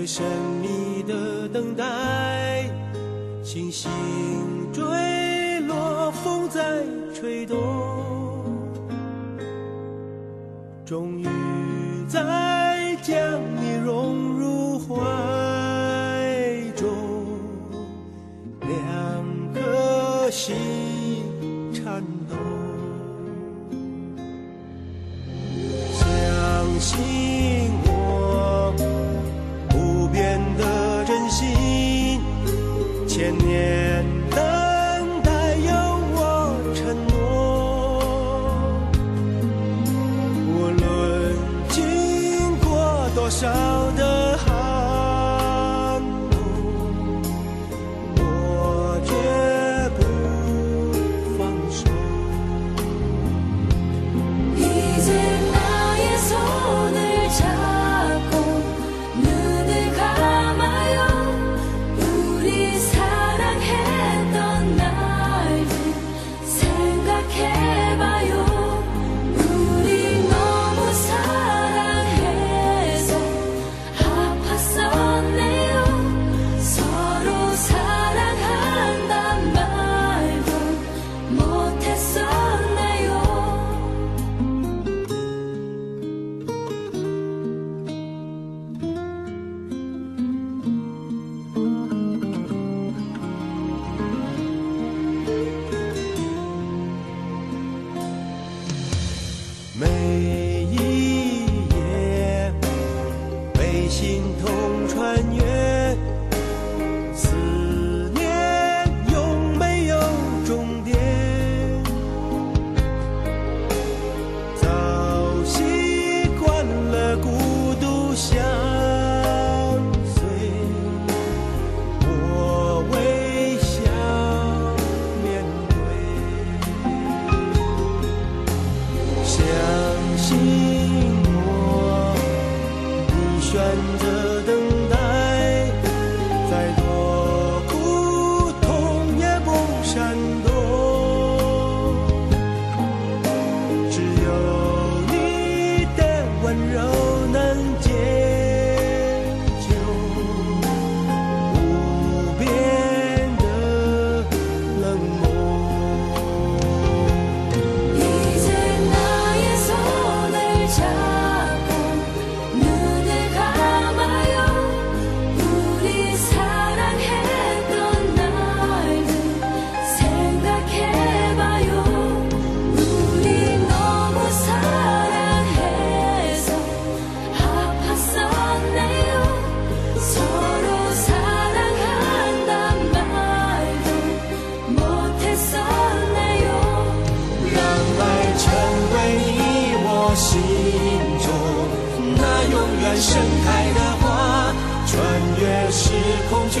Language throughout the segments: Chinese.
最神秘的等待，星星坠落，风在吹动，终于再将你融入怀中，两颗心颤抖，相信。千年等待有我承诺。无论经过多少的选择盛开的花穿越时空绝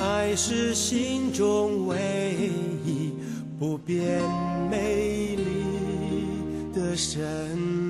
爱是心中唯一不变美丽的神。